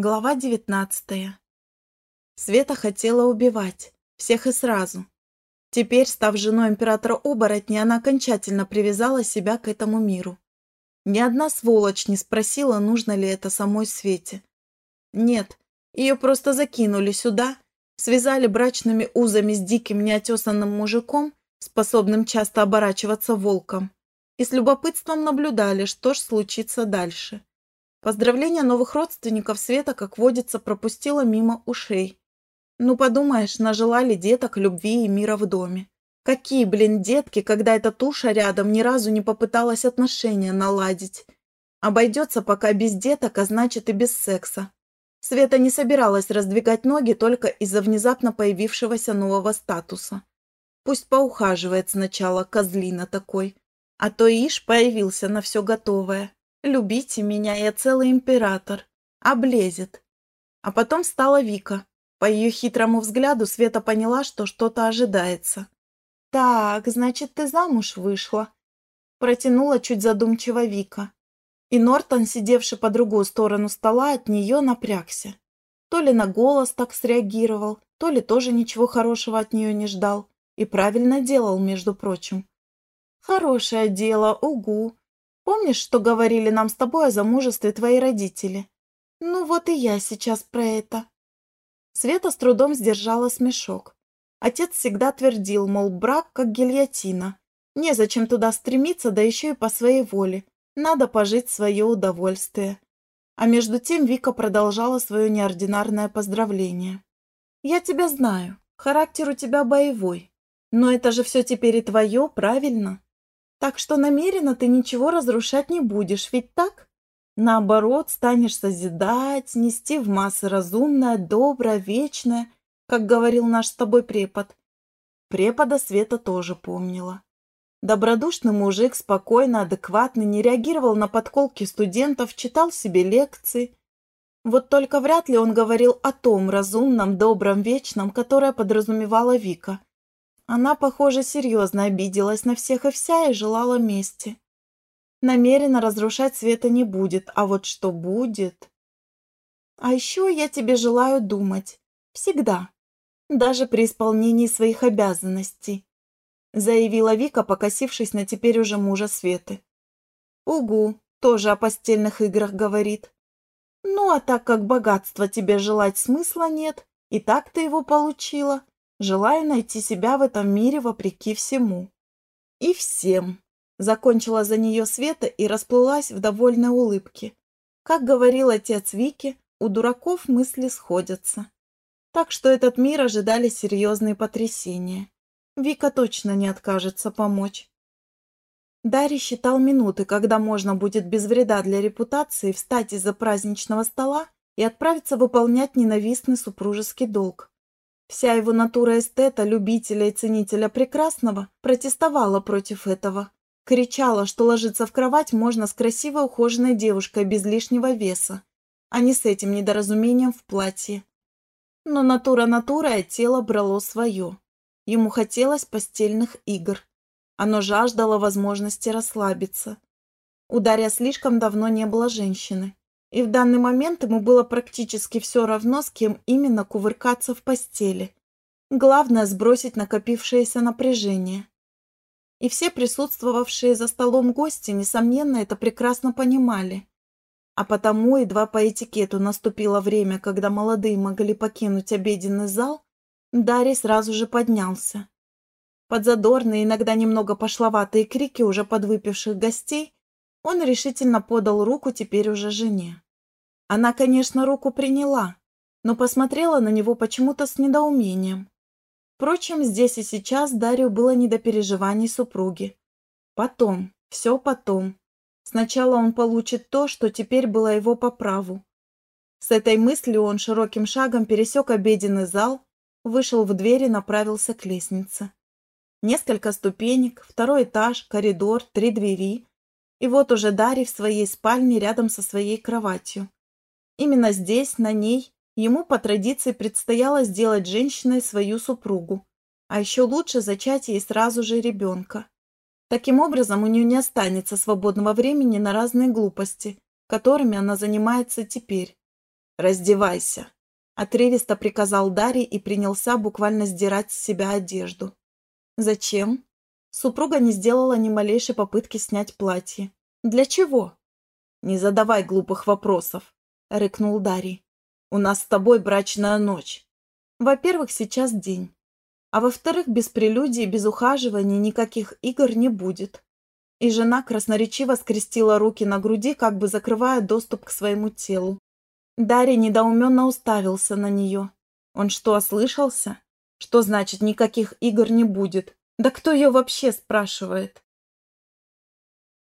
Глава девятнадцатая. Света хотела убивать. Всех и сразу. Теперь, став женой императора-оборотня, она окончательно привязала себя к этому миру. Ни одна сволочь не спросила, нужно ли это самой Свете. Нет, ее просто закинули сюда, связали брачными узами с диким неотесанным мужиком, способным часто оборачиваться волком, и с любопытством наблюдали, что ж случится дальше. Поздравления новых родственников Света, как водится, пропустила мимо ушей. Ну, подумаешь, нажелали деток любви и мира в доме. Какие, блин, детки, когда эта туша рядом ни разу не попыталась отношения наладить. Обойдется пока без деток, а значит и без секса. Света не собиралась раздвигать ноги только из-за внезапно появившегося нового статуса. Пусть поухаживает сначала козлина такой, а то ишь появился на все готовое. Любите меня, я целый император. Облезет. А потом стала Вика. По ее хитрому взгляду Света поняла, что что-то ожидается. «Так, значит, ты замуж вышла?» Протянула чуть задумчиво Вика. И Нортон, сидевший по другую сторону стола, от нее напрягся. То ли на голос так среагировал, то ли тоже ничего хорошего от нее не ждал. И правильно делал, между прочим. «Хорошее дело, угу. Помнишь, что говорили нам с тобой о замужестве твои родители? Ну вот и я сейчас про это. Света с трудом сдержала смешок. Отец всегда твердил, мол, брак как гильотина. Незачем туда стремиться, да еще и по своей воле. Надо пожить свое удовольствие. А между тем Вика продолжала свое неординарное поздравление. «Я тебя знаю. Характер у тебя боевой. Но это же все теперь и твое, правильно? Так что намеренно ты ничего разрушать не будешь, ведь так? Наоборот, станешь созидать, нести в массы разумное, доброе, вечное, как говорил наш с тобой препод. Препода Света тоже помнила. Добродушный мужик, спокойно, адекватный, не реагировал на подколки студентов, читал себе лекции. Вот только вряд ли он говорил о том разумном, добром, вечном, которое подразумевала Вика. Она, похоже, серьезно обиделась на всех и вся и желала мести. Намеренно разрушать Света не будет, а вот что будет... А еще я тебе желаю думать. Всегда. Даже при исполнении своих обязанностей. Заявила Вика, покосившись на теперь уже мужа Светы. Угу, тоже о постельных играх говорит. Ну, а так как богатства тебе желать смысла нет, и так ты его получила, желая найти себя в этом мире вопреки всему. И всем. Закончила за нее Света и расплылась в довольной улыбке. Как говорил отец Вики, у дураков мысли сходятся. Так что этот мир ожидали серьезные потрясения. Вика точно не откажется помочь. Дарий считал минуты, когда можно будет без вреда для репутации встать из-за праздничного стола и отправиться выполнять ненавистный супружеский долг. Вся его натура эстета, любителя и ценителя прекрасного протестовала против этого. Кричала, что ложиться в кровать можно с красивой ухоженной девушкой без лишнего веса, а не с этим недоразумением в платье. Но натура натура, а тело брало свое. Ему хотелось постельных игр. Оно жаждало возможности расслабиться. У Дарья слишком давно не было женщины. И в данный момент ему было практически все равно, с кем именно кувыркаться в постели. Главное – сбросить накопившееся напряжение. И все присутствовавшие за столом гости, несомненно, это прекрасно понимали. А потому, едва по этикету наступило время, когда молодые могли покинуть обеденный зал, Дарий сразу же поднялся. Под задорные, иногда немного пошловатые крики уже подвыпивших гостей он решительно подал руку теперь уже жене. Она, конечно, руку приняла, но посмотрела на него почему-то с недоумением. Впрочем, здесь и сейчас Дарью было не до переживаний супруги. Потом, все потом. Сначала он получит то, что теперь было его по праву. С этой мыслью он широким шагом пересек обеденный зал, вышел в дверь и направился к лестнице. Несколько ступенек, второй этаж, коридор, три двери, и вот уже Дарья в своей спальне рядом со своей кроватью. Именно здесь, на ней, ему по традиции предстояло сделать женщиной свою супругу, а еще лучше зачать ей сразу же ребенка. Таким образом, у нее не останется свободного времени на разные глупости, которыми она занимается теперь. «Раздевайся», – отрывисто приказал Дарий и принялся буквально сдирать с себя одежду. «Зачем?» Супруга не сделала ни малейшей попытки снять платье. «Для чего?» «Не задавай глупых вопросов», – рыкнул Дарий. «У нас с тобой брачная ночь. Во-первых, сейчас день. А во-вторых, без прелюдий, без ухаживаний никаких игр не будет. И жена красноречиво скрестила руки на груди, как бы закрывая доступ к своему телу. Дарья недоуменно уставился на нее. Он что, ослышался? Что значит никаких игр не будет? Да кто ее вообще спрашивает?